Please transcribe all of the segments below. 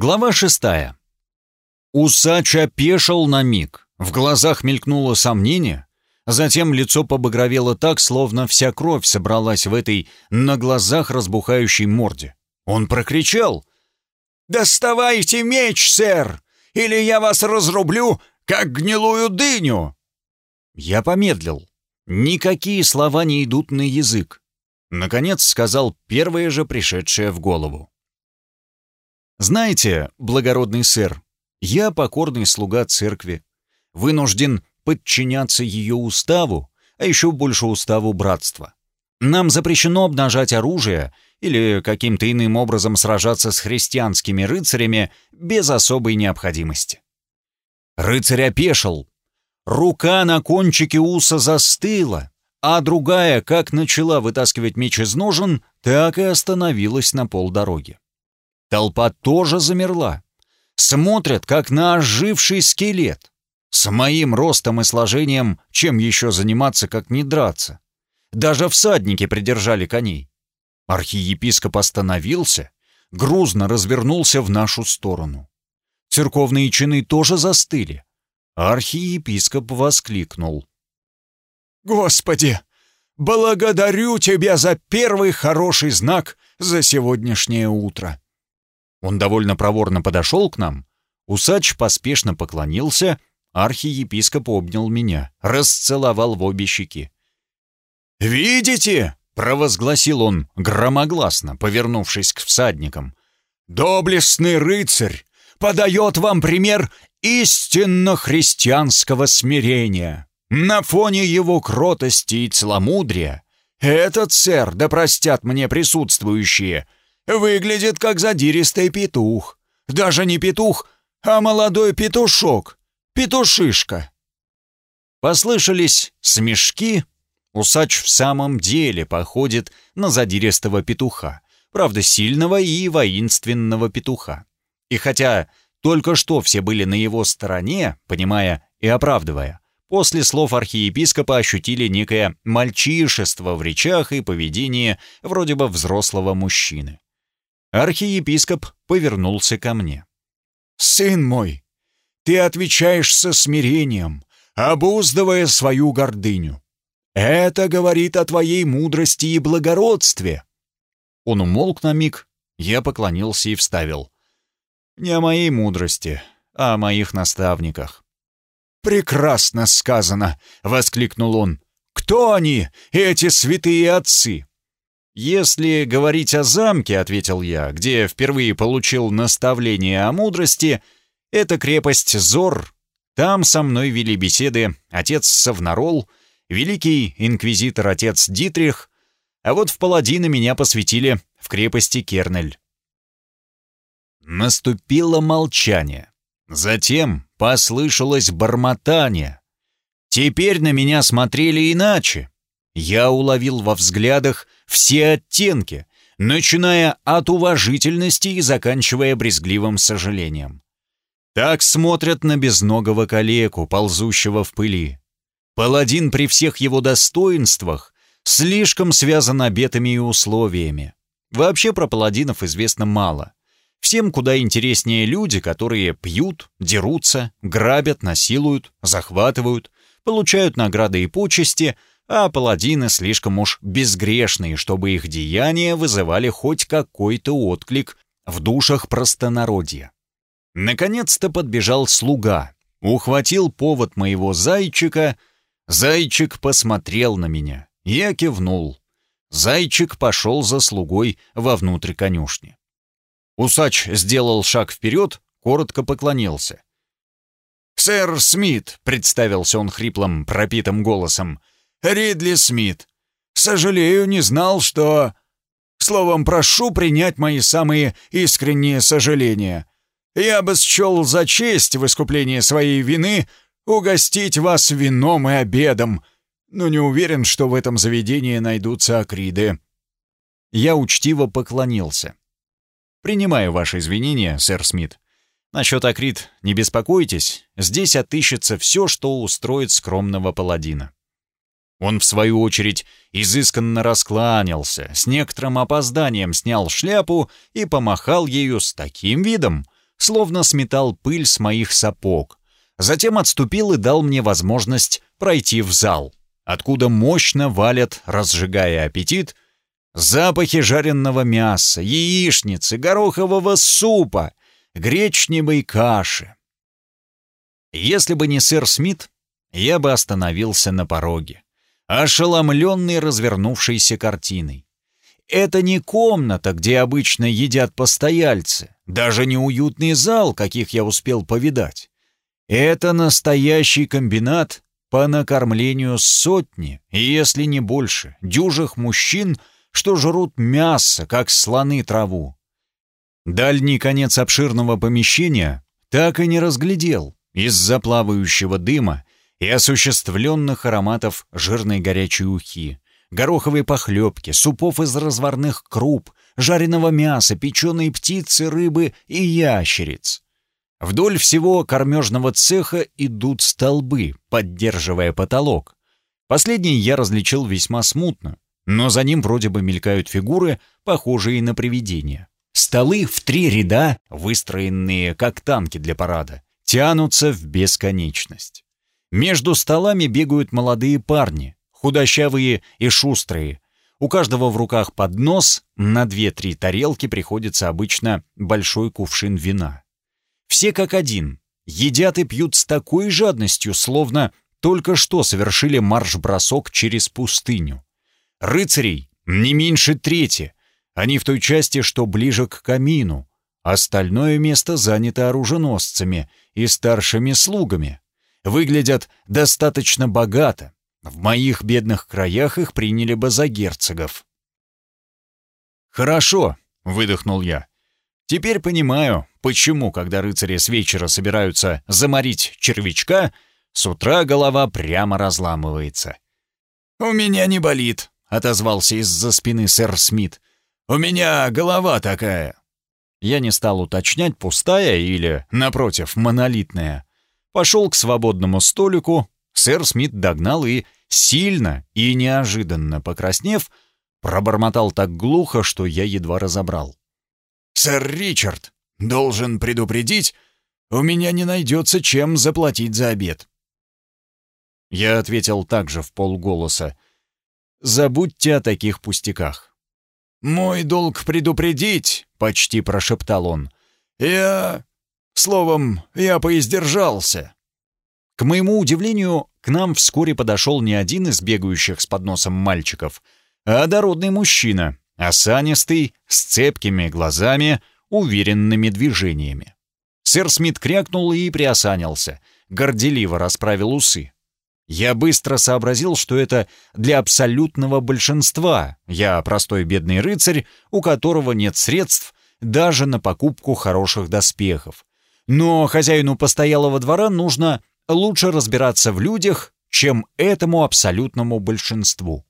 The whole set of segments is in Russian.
Глава шестая. Усач опешил на миг. В глазах мелькнуло сомнение. Затем лицо побагровело так, словно вся кровь собралась в этой на глазах разбухающей морде. Он прокричал. «Доставайте меч, сэр, или я вас разрублю, как гнилую дыню!» Я помедлил. Никакие слова не идут на язык. Наконец сказал первое же пришедшее в голову. «Знаете, благородный сэр, я покорный слуга церкви, вынужден подчиняться ее уставу, а еще больше уставу братства. Нам запрещено обнажать оружие или каким-то иным образом сражаться с христианскими рыцарями без особой необходимости. Рыцарь опешил. Рука на кончике уса застыла, а другая, как начала вытаскивать меч из ножен, так и остановилась на полдороги. Толпа тоже замерла. Смотрят, как на оживший скелет. С моим ростом и сложением чем еще заниматься, как не драться? Даже всадники придержали коней. Архиепископ остановился, грузно развернулся в нашу сторону. Церковные чины тоже застыли. Архиепископ воскликнул. «Господи, благодарю Тебя за первый хороший знак за сегодняшнее утро!» Он довольно проворно подошел к нам. Усач поспешно поклонился, архиепископ обнял меня, расцеловал в обе щеки. «Видите?» — провозгласил он громогласно, повернувшись к всадникам. «Доблестный рыцарь подает вам пример истинно христианского смирения. На фоне его кротости и целомудрия этот сэр, да простят мне присутствующие, выглядит как задиристый петух. Даже не петух, а молодой петушок, петушишка». Послышались смешки, Усач в самом деле походит на задиристого петуха, правда сильного и воинственного петуха. И хотя только что все были на его стороне, понимая и оправдывая, после слов архиепископа ощутили некое мальчишество в речах и поведении вроде бы взрослого мужчины. Архиепископ повернулся ко мне. «Сын мой, ты отвечаешь со смирением, обуздывая свою гордыню. Это говорит о твоей мудрости и благородстве». Он умолк на миг, я поклонился и вставил. «Не о моей мудрости, а о моих наставниках». «Прекрасно сказано!» — воскликнул он. «Кто они, эти святые отцы?» «Если говорить о замке, — ответил я, — где впервые получил наставление о мудрости, это крепость Зор. Там со мной вели беседы отец Савнарол великий инквизитор-отец Дитрих, а вот в паладины меня посвятили в крепости Кернель. Наступило молчание. Затем послышалось бормотание. Теперь на меня смотрели иначе. Я уловил во взглядах все оттенки, начиная от уважительности и заканчивая брезгливым сожалением. Так смотрят на безногого калеку, ползущего в пыли. Паладин при всех его достоинствах слишком связан обетами и условиями. Вообще про паладинов известно мало. Всем куда интереснее люди, которые пьют, дерутся, грабят, насилуют, захватывают, получают награды и почести, а паладины слишком уж безгрешные, чтобы их деяния вызывали хоть какой-то отклик в душах простонародья. Наконец-то подбежал слуга, ухватил повод моего зайчика — Зайчик посмотрел на меня. Я кивнул. Зайчик пошел за слугой вовнутрь конюшни. Усач сделал шаг вперед, коротко поклонился. «Сэр Смит», — представился он хриплым, пропитым голосом, — «Ридли Смит. Сожалею, не знал, что...» Словом, прошу принять мои самые искренние сожаления. Я бы счел за честь в искуплении своей вины угостить вас вином и обедом, но не уверен, что в этом заведении найдутся акриды». Я учтиво поклонился. «Принимаю ваши извинения, сэр Смит. Насчет акрид не беспокойтесь, здесь отыщется все, что устроит скромного паладина». Он, в свою очередь, изысканно раскланялся, с некоторым опозданием снял шляпу и помахал ею с таким видом, словно сметал пыль с моих сапог. Затем отступил и дал мне возможность пройти в зал, откуда мощно валят, разжигая аппетит, запахи жареного мяса, яичницы, горохового супа, гречневой каши. Если бы не сэр Смит, я бы остановился на пороге, ошеломленный развернувшейся картиной. Это не комната, где обычно едят постояльцы, даже не уютный зал, каких я успел повидать. Это настоящий комбинат по накормлению сотни, если не больше, дюжих мужчин, что жрут мясо, как слоны траву. Дальний конец обширного помещения так и не разглядел из-за плавающего дыма и осуществленных ароматов жирной горячей ухи, гороховой похлебки, супов из разварных круп, жареного мяса, печеной птицы, рыбы и ящериц. Вдоль всего кормежного цеха идут столбы, поддерживая потолок. Последний я различил весьма смутно, но за ним вроде бы мелькают фигуры, похожие на привидения. Столы в три ряда, выстроенные как танки для парада, тянутся в бесконечность. Между столами бегают молодые парни, худощавые и шустрые. У каждого в руках поднос, на две-три тарелки приходится обычно большой кувшин вина. Все как один, едят и пьют с такой жадностью, словно только что совершили марш-бросок через пустыню. Рыцарей не меньше трети, они в той части, что ближе к камину. Остальное место занято оруженосцами и старшими слугами. Выглядят достаточно богато, в моих бедных краях их приняли бы за герцогов. «Хорошо», — выдохнул я. «Теперь понимаю, почему, когда рыцари с вечера собираются заморить червячка, с утра голова прямо разламывается». «У меня не болит», — отозвался из-за спины сэр Смит. «У меня голова такая». Я не стал уточнять, пустая или, напротив, монолитная. Пошел к свободному столику, Сэр Смит догнал и, сильно и неожиданно покраснев, пробормотал так глухо, что я едва разобрал. «Сэр Ричард, должен предупредить, у меня не найдется чем заплатить за обед». Я ответил также в полголоса. «Забудьте о таких пустяках». «Мой долг предупредить», — почти прошептал он. «Я... Словом, я поиздержался». К моему удивлению, к нам вскоре подошел не один из бегающих с подносом мальчиков, а дородный мужчина, осанистый, с цепкими глазами, уверенными движениями. Сэр Смит крякнул и приосанился, горделиво расправил усы. Я быстро сообразил, что это для абсолютного большинства. Я простой бедный рыцарь, у которого нет средств даже на покупку хороших доспехов. Но хозяину постоялого двора нужно лучше разбираться в людях, чем этому абсолютному большинству.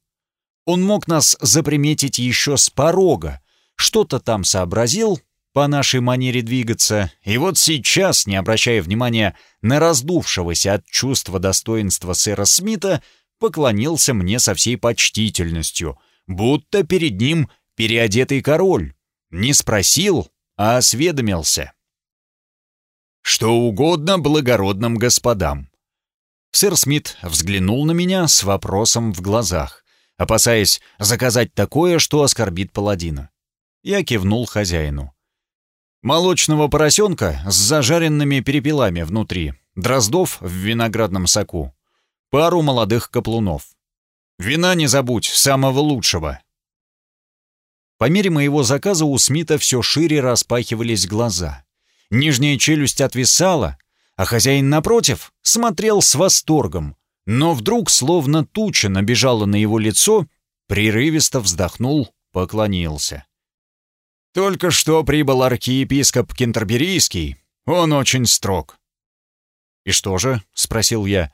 Он мог нас заприметить еще с порога, что-то там сообразил по нашей манере двигаться, и вот сейчас, не обращая внимания на раздувшегося от чувства достоинства сэра Смита, поклонился мне со всей почтительностью, будто перед ним переодетый король. Не спросил, а осведомился. Что угодно благородным господам. Сэр Смит взглянул на меня с вопросом в глазах, опасаясь заказать такое, что оскорбит паладина. Я кивнул хозяину. Молочного поросенка с зажаренными перепелами внутри, дроздов в виноградном соку, пару молодых каплунов. Вина не забудь, самого лучшего. По мере моего заказа у Смита все шире распахивались глаза нижняя челюсть отвисала, а хозяин напротив смотрел с восторгом, но вдруг, словно туча набежала на его лицо, прерывисто вздохнул, поклонился. «Только что прибыл архиепископ Кентерберийский, он очень строг». «И что же?» — спросил я.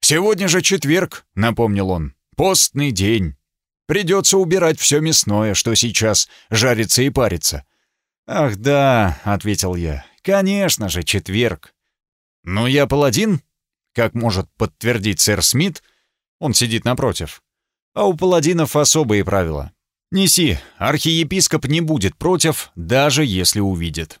«Сегодня же четверг», — напомнил он, — «постный день. Придется убирать все мясное, что сейчас жарится и парится. «Ах да», — ответил я, — «конечно же, четверг». «Но я паладин?» Как может подтвердить сэр Смит, он сидит напротив. А у паладинов особые правила. Неси, архиепископ не будет против, даже если увидит.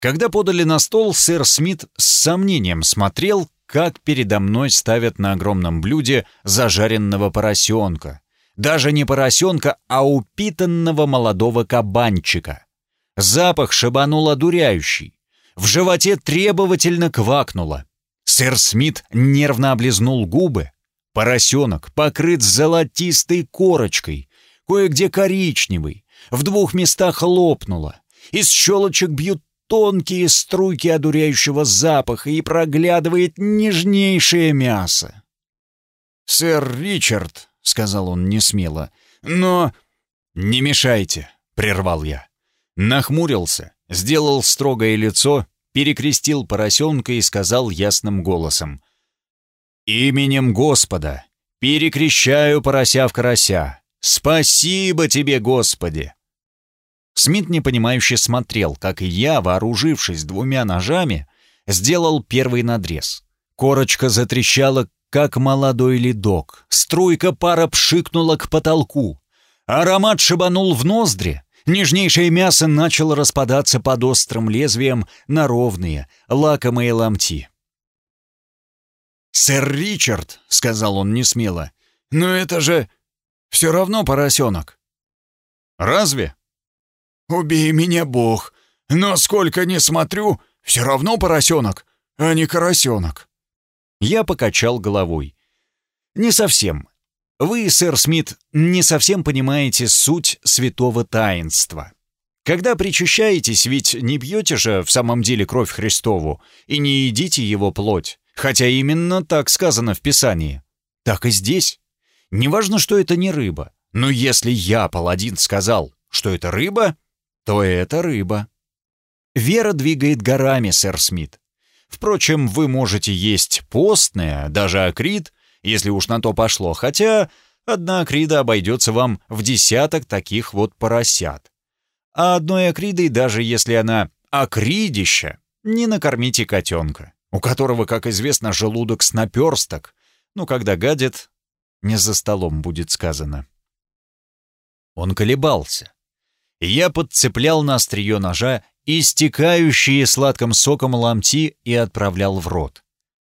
Когда подали на стол, сэр Смит с сомнением смотрел, как передо мной ставят на огромном блюде зажаренного поросенка. Даже не поросенка, а упитанного молодого кабанчика. Запах шибанул одуряющий. В животе требовательно квакнуло. Сэр Смит нервно облизнул губы. Поросенок покрыт золотистой корочкой, кое-где коричневый, в двух местах лопнуло. Из щелочек бьют тонкие струйки одуряющего запаха и проглядывает нежнейшее мясо. «Сэр Ричард», — сказал он несмело, — «но...» «Не мешайте», — прервал я. Нахмурился, сделал строгое лицо, перекрестил поросенка и сказал ясным голосом. «Именем Господа перекрещаю порося в карася. Спасибо тебе, Господи!» Смит непонимающе смотрел, как я, вооружившись двумя ножами, сделал первый надрез. Корочка затрещала, как молодой ледок. Струйка пара пшикнула к потолку. Аромат шибанул в ноздри. Нежнейшее мясо начало распадаться под острым лезвием на ровные, лакомые ломти. «Сэр Ричард», — сказал он несмело, — «но это же все равно поросенок». «Разве?» «Убей меня, Бог! Но сколько не смотрю, все равно поросенок, а не карасенок». Я покачал головой. «Не совсем. Вы, сэр Смит, не совсем понимаете суть святого таинства. Когда причащаетесь, ведь не пьете же в самом деле кровь Христову и не едите его плоть, хотя именно так сказано в Писании. Так и здесь. Неважно, что это не рыба, но если я, паладин, сказал, что это рыба, то это рыба. Вера двигает горами, сэр Смит. Впрочем, вы можете есть постное, даже акрит, если уж на то пошло, хотя одна акрида обойдется вам в десяток таких вот поросят. А одной акридой, даже если она акридища, не накормите котенка, у которого, как известно, желудок с наперсток, ну, когда гадит, не за столом будет сказано. Он колебался. Я подцеплял на острие ножа истекающие сладким соком ломти и отправлял в рот.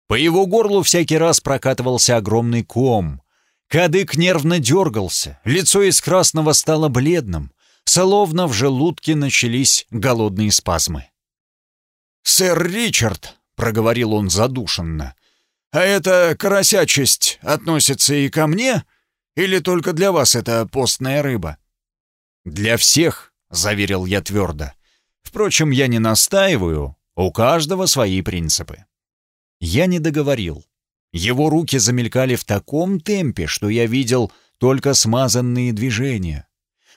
По его горлу всякий раз прокатывался огромный ком. Кадык нервно дергался, лицо из красного стало бледным, словно в желудке начались голодные спазмы. «Сэр Ричард», — проговорил он задушенно, — «а эта карасячесть относится и ко мне, или только для вас это постная рыба?» «Для всех», — заверил я твердо. «Впрочем, я не настаиваю, у каждого свои принципы». Я не договорил. Его руки замелькали в таком темпе, что я видел только смазанные движения.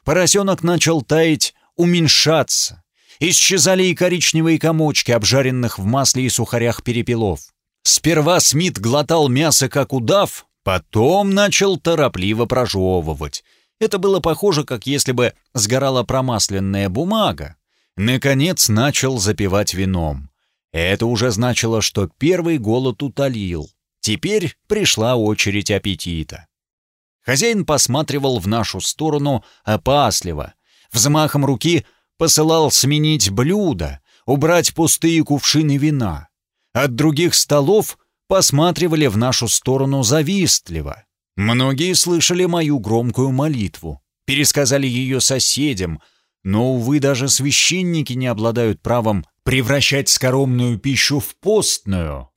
Поросенок начал таять, уменьшаться. Исчезали и коричневые комочки, обжаренных в масле и сухарях перепелов. Сперва Смит глотал мясо, как удав, потом начал торопливо прожевывать. Это было похоже, как если бы сгорала промасленная бумага. Наконец начал запивать вином. Это уже значило, что первый голод утолил. Теперь пришла очередь аппетита. Хозяин посматривал в нашу сторону опасливо. Взмахом руки посылал сменить блюдо, убрать пустые кувшины вина. От других столов посматривали в нашу сторону завистливо. Многие слышали мою громкую молитву, пересказали ее соседям, но, увы, даже священники не обладают правом превращать скоромную пищу в постную.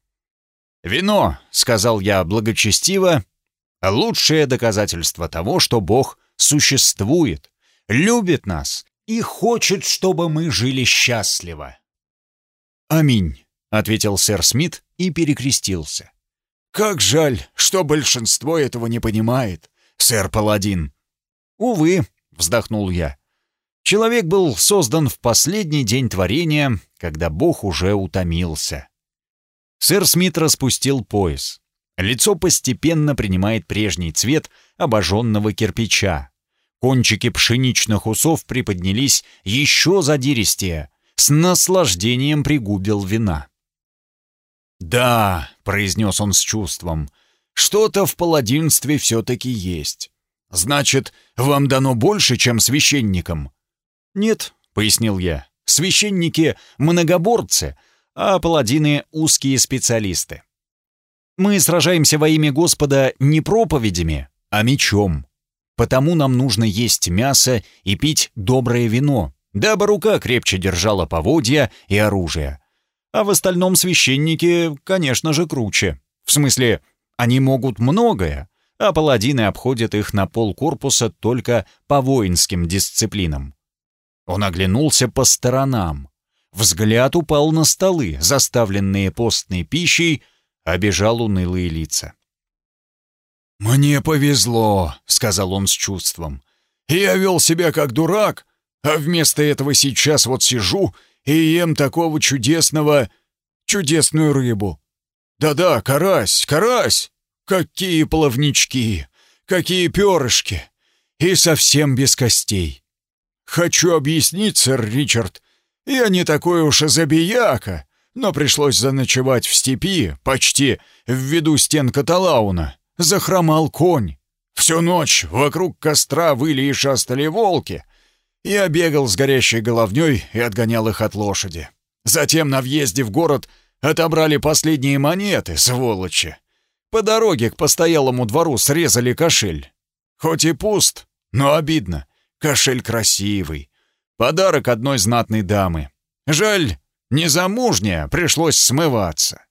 «Вино», — сказал я благочестиво, — «лучшее доказательство того, что Бог существует, любит нас и хочет, чтобы мы жили счастливо». «Аминь», — ответил сэр Смит и перекрестился. «Как жаль, что большинство этого не понимает, сэр Паладин». «Увы», — вздохнул я, Человек был создан в последний день творения, когда Бог уже утомился. Сэр Смит распустил пояс. Лицо постепенно принимает прежний цвет обожженного кирпича. Кончики пшеничных усов приподнялись еще задиристее, с наслаждением пригубил вина. «Да», — произнес он с чувством, — «что-то в паладинстве все-таки есть. Значит, вам дано больше, чем священникам?» «Нет», — пояснил я, — священники — многоборцы, а паладины — узкие специалисты. Мы сражаемся во имя Господа не проповедями, а мечом. Потому нам нужно есть мясо и пить доброе вино, дабы рука крепче держала поводья и оружие. А в остальном священники, конечно же, круче. В смысле, они могут многое, а паладины обходят их на пол корпуса только по воинским дисциплинам. Он оглянулся по сторонам. Взгляд упал на столы, заставленные постной пищей, обежал унылые лица. «Мне повезло», — сказал он с чувством. «Я вел себя как дурак, а вместо этого сейчас вот сижу и ем такого чудесного... чудесную рыбу. Да-да, карась, карась! Какие плавнички! Какие перышки! И совсем без костей. Хочу объяснить, сэр Ричард, я не такой уж и забияка, но пришлось заночевать в степи, почти в виду стен Каталауна. Захромал конь. Всю ночь вокруг костра выли и шастали волки. Я бегал с горящей головней и отгонял их от лошади. Затем на въезде в город отобрали последние монеты, сволочи. По дороге к постоялому двору срезали кошель. Хоть и пуст, но обидно. Кошель красивый. Подарок одной знатной дамы. Жаль, незамужняя, пришлось смываться.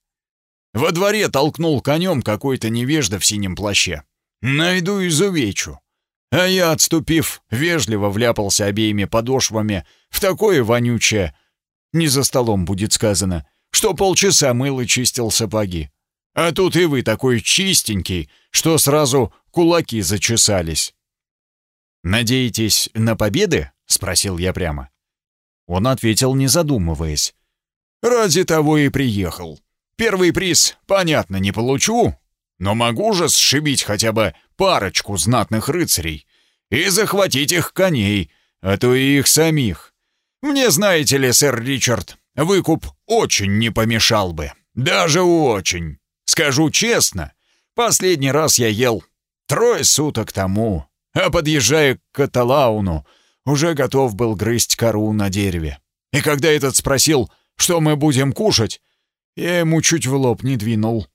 Во дворе толкнул конем какой-то невежда в синем плаще. Найду изувечу. А я, отступив, вежливо вляпался обеими подошвами в такое вонючее, не за столом будет сказано, что полчаса мыл и чистил сапоги. А тут и вы такой чистенький, что сразу кулаки зачесались. «Надеетесь на победы?» — спросил я прямо. Он ответил, не задумываясь. «Ради того и приехал. Первый приз, понятно, не получу, но могу же сшибить хотя бы парочку знатных рыцарей и захватить их коней, а то и их самих. Мне, знаете ли, сэр Ричард, выкуп очень не помешал бы. Даже очень. Скажу честно, последний раз я ел трое суток тому, а подъезжая к Каталауну, уже готов был грызть кору на дереве. И когда этот спросил, что мы будем кушать, я ему чуть в лоб не двинул.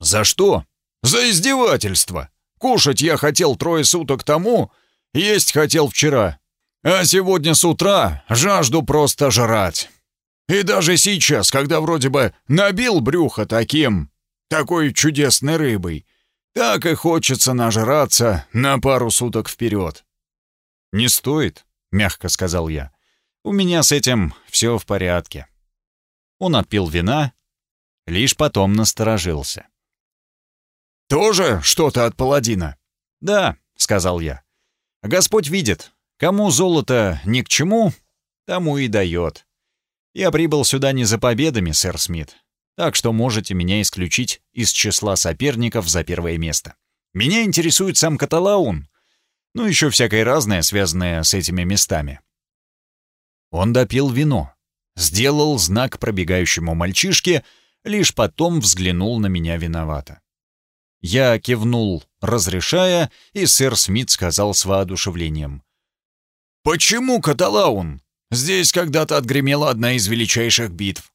«За что?» «За издевательство! Кушать я хотел трое суток тому, есть хотел вчера, а сегодня с утра жажду просто жрать. И даже сейчас, когда вроде бы набил брюхо таким, такой чудесной рыбой, так и хочется нажраться на пару суток вперед». «Не стоит», — мягко сказал я. «У меня с этим все в порядке». Он отпил вина, лишь потом насторожился. «Тоже что-то от паладина?» «Да», — сказал я. «Господь видит, кому золото ни к чему, тому и дает. Я прибыл сюда не за победами, сэр Смит, так что можете меня исключить из числа соперников за первое место. Меня интересует сам Каталаун, ну еще всякое разное, связанное с этими местами». Он допил вино, сделал знак пробегающему мальчишке, лишь потом взглянул на меня виновато. Я кивнул, разрешая, и сэр Смит сказал с воодушевлением. «Почему Каталаун? Здесь когда-то отгремела одна из величайших битв.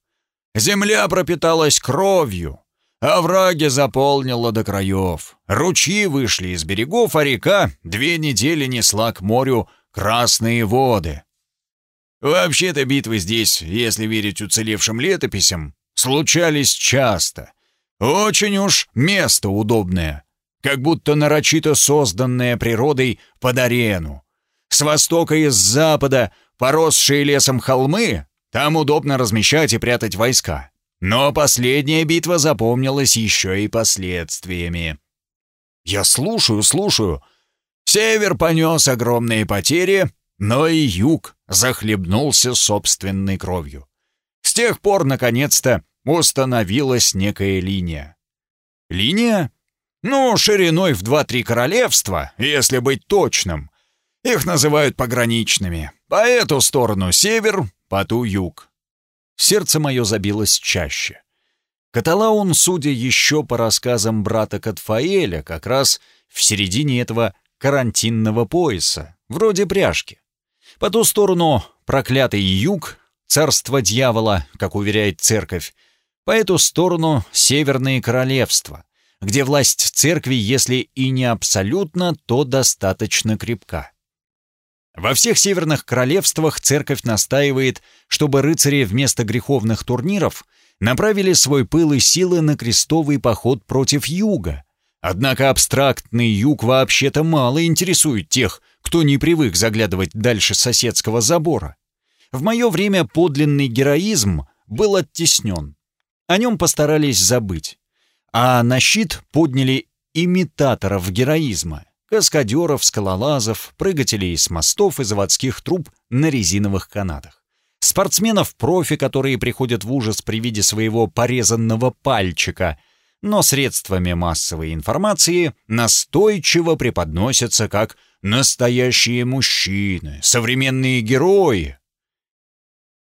Земля пропиталась кровью, овраги заполнила до краев, ручьи вышли из берегов, а река две недели несла к морю красные воды. Вообще-то битвы здесь, если верить уцелевшим летописям, случались часто. Очень уж место удобное, как будто нарочито созданное природой под арену. С востока и с запада, поросшие лесом холмы, там удобно размещать и прятать войска. Но последняя битва запомнилась еще и последствиями. Я слушаю, слушаю. Север понес огромные потери, но и юг захлебнулся собственной кровью. С тех пор, наконец-то, установилась некая линия. Линия? Ну, шириной в два-три королевства, если быть точным. Их называют пограничными. По эту сторону север, по ту юг. Сердце мое забилось чаще. Каталаун, судя еще по рассказам брата Катфаэля, как раз в середине этого карантинного пояса, вроде пряжки. По ту сторону проклятый юг, царство дьявола, как уверяет церковь, по эту сторону северные королевства, где власть церкви, если и не абсолютно, то достаточно крепка. Во всех северных королевствах церковь настаивает, чтобы рыцари вместо греховных турниров направили свой пыл и силы на крестовый поход против юга. Однако абстрактный юг вообще-то мало интересует тех, кто не привык заглядывать дальше соседского забора. В мое время подлинный героизм был оттеснен. О нем постарались забыть. А на щит подняли имитаторов героизма, каскадеров, скалолазов, прыгателей с мостов и заводских труб на резиновых канатах. Спортсменов-профи, которые приходят в ужас при виде своего порезанного пальчика, но средствами массовой информации настойчиво преподносятся как настоящие мужчины, современные герои.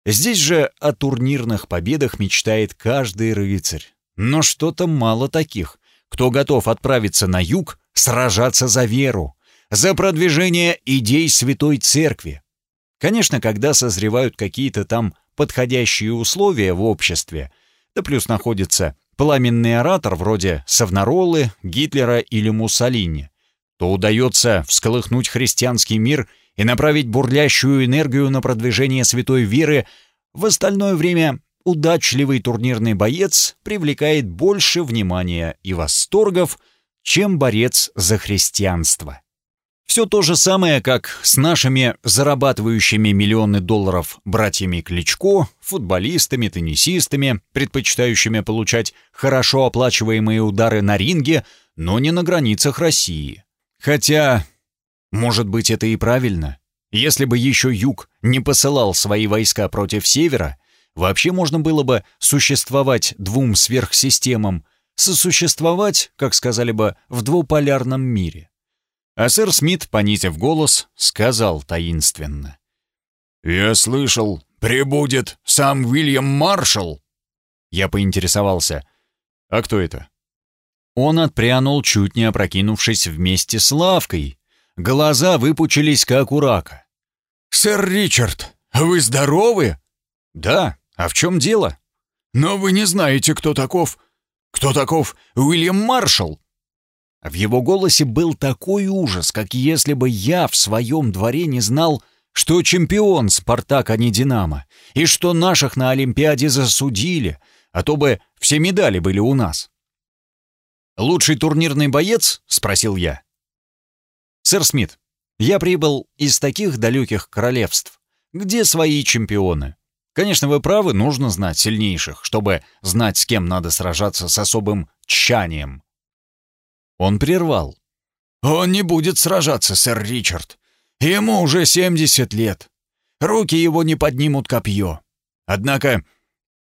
Здесь же о турнирных победах мечтает каждый рыцарь. Но что-то мало таких, кто готов отправиться на юг, сражаться за веру, за продвижение идей Святой Церкви. Конечно, когда созревают какие-то там подходящие условия в обществе, да плюс находится пламенный оратор вроде Савнаролы, Гитлера или Муссолини, то удается всколыхнуть христианский мир и направить бурлящую энергию на продвижение святой веры, в остальное время удачливый турнирный боец привлекает больше внимания и восторгов, чем борец за христианство. Все то же самое, как с нашими зарабатывающими миллионы долларов братьями Кличко, футболистами, теннисистами, предпочитающими получать хорошо оплачиваемые удары на ринге, но не на границах России. Хотя, может быть, это и правильно. Если бы еще Юг не посылал свои войска против Севера, Вообще можно было бы существовать двум сверхсистемам, сосуществовать, как сказали бы, в двуполярном мире. А сэр Смит, понизив голос, сказал таинственно. «Я слышал, прибудет сам Уильям Маршалл!» Я поинтересовался. «А кто это?» Он отпрянул, чуть не опрокинувшись вместе с лавкой. Глаза выпучились, как у рака. «Сэр Ричард, вы здоровы?» «Да, «А в чем дело?» «Но вы не знаете, кто таков... Кто таков Уильям Маршалл?» В его голосе был такой ужас, как если бы я в своем дворе не знал, что чемпион «Спартак», а не «Динамо», и что наших на Олимпиаде засудили, а то бы все медали были у нас. «Лучший турнирный боец?» — спросил я. «Сэр Смит, я прибыл из таких далеких королевств, где свои чемпионы. Конечно, вы правы, нужно знать сильнейших, чтобы знать, с кем надо сражаться с особым тщанием. Он прервал. «Он не будет сражаться, сэр Ричард. Ему уже 70 лет. Руки его не поднимут копье. Однако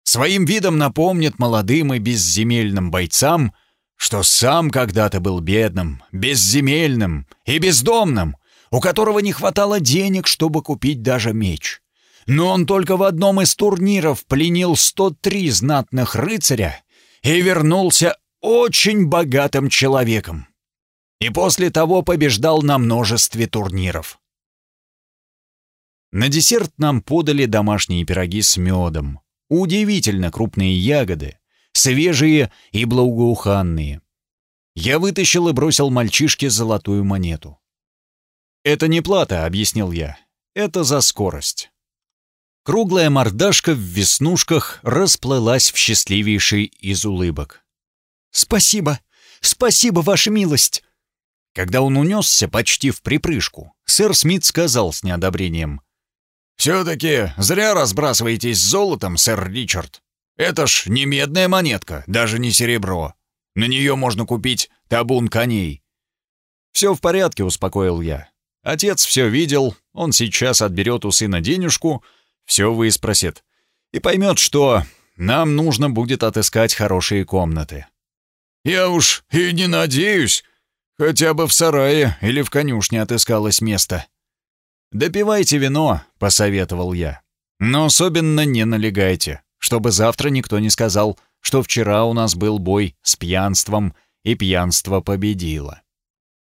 своим видом напомнит молодым и безземельным бойцам, что сам когда-то был бедным, безземельным и бездомным, у которого не хватало денег, чтобы купить даже меч но он только в одном из турниров пленил 103 знатных рыцаря и вернулся очень богатым человеком. И после того побеждал на множестве турниров. На десерт нам подали домашние пироги с медом. Удивительно крупные ягоды, свежие и благоуханные. Я вытащил и бросил мальчишке золотую монету. «Это не плата», — объяснил я. «Это за скорость». Круглая мордашка в веснушках расплылась в счастливейший из улыбок. «Спасибо! Спасибо, ваша милость!» Когда он унесся почти в припрыжку, сэр Смит сказал с неодобрением. «Все-таки зря разбрасываетесь золотом, сэр Ричард. Это ж не медная монетка, даже не серебро. На нее можно купить табун коней». «Все в порядке», — успокоил я. «Отец все видел, он сейчас отберет у сына денежку, все выспросит и поймет, что нам нужно будет отыскать хорошие комнаты. «Я уж и не надеюсь, хотя бы в сарае или в конюшне отыскалось место». «Допивайте вино», — посоветовал я. «Но особенно не налегайте, чтобы завтра никто не сказал, что вчера у нас был бой с пьянством, и пьянство победило».